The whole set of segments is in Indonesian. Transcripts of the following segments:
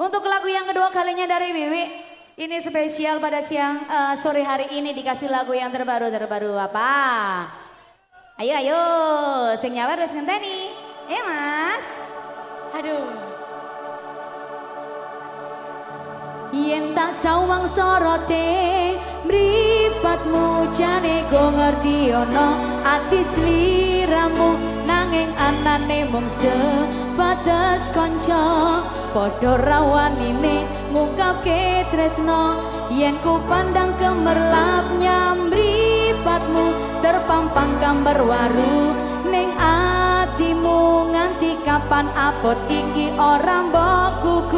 untuk lagu yang kedua kalinya dari Wiwi. Ini spesial pada siang uh, sore hari ini dikasih lagu yang terbaru terbaru apa? Ayo ayo, sing nyawer wis ngenteni. Eh Mas. Aduh. Yen tak sawang sorote mripatmu jane go ngerti ono ati sliramu nanging anane mung dados kanca padha rawanine ngungkapke tresno yen ku pandang kemerlap nyamripatmu terpampang gambar waru. Ning atimu nganti kapan abot iki ora mbok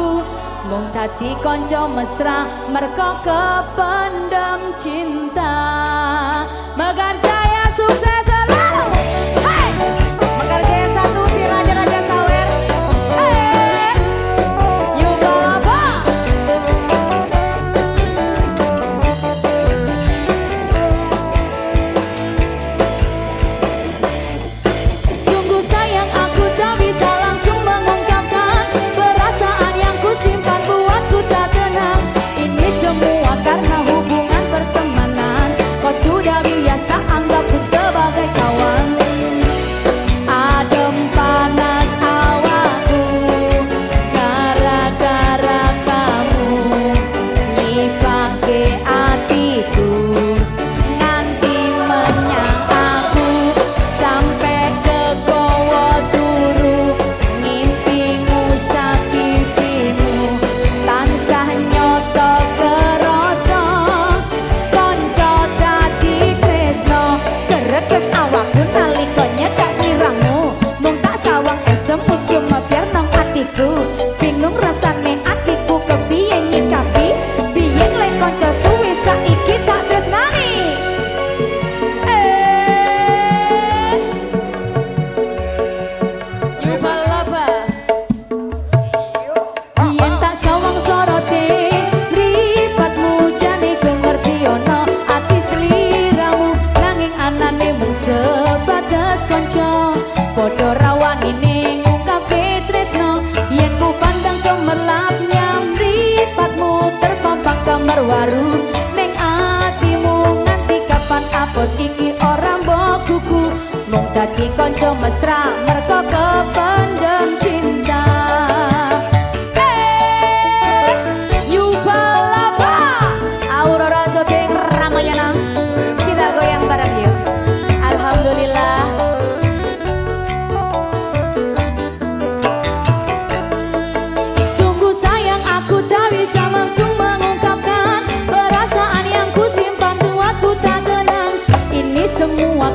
mung dadi kanca mesra merko kependem cinta. Megar jaya sukses!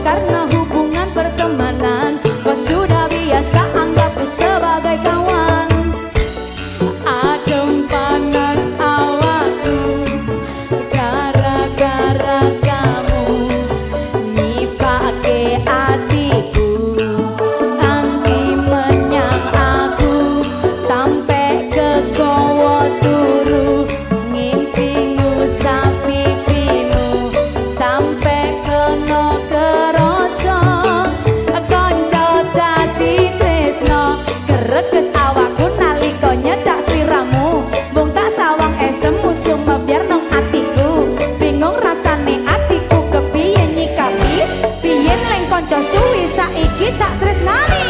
encarnar. saiki tak tresnani.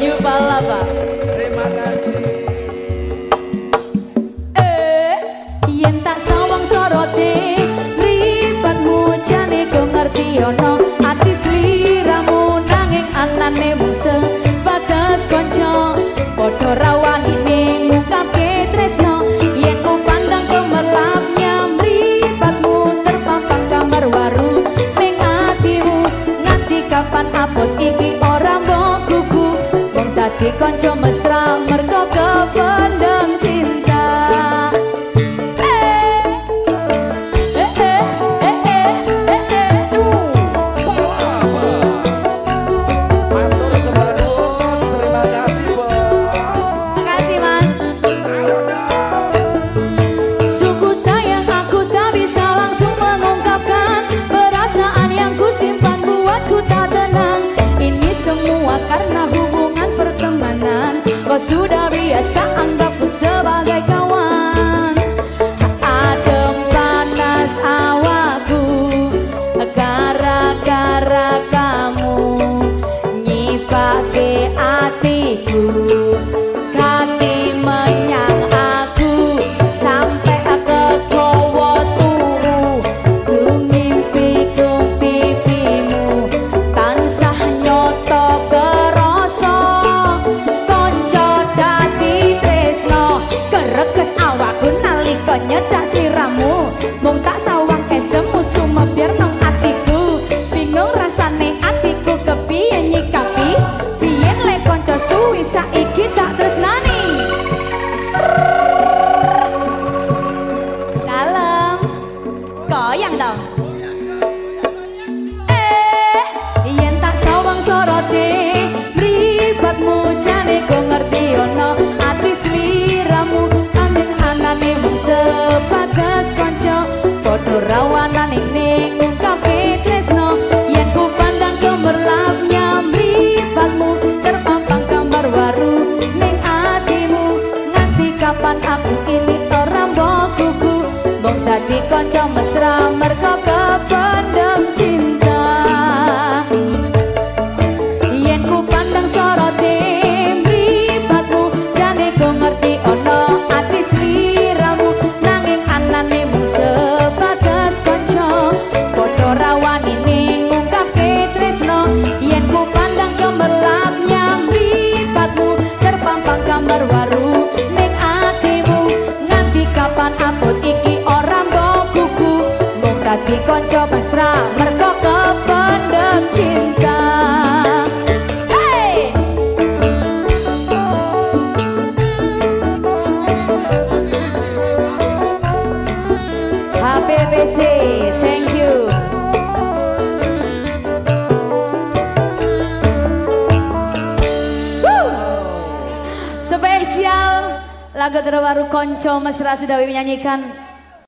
Nyupala pak terima kasih. Eh yen tak sawang sorote ribetmu jane go ngerti ono. Ati sliramu nanging anane musuh batas kanca padha rawani 下 a dadi kanca mesra mergo kependem cinta hey! HPPC thank you Woo! Spesial lagu terbaru Konco Mesra sudah menyanyikan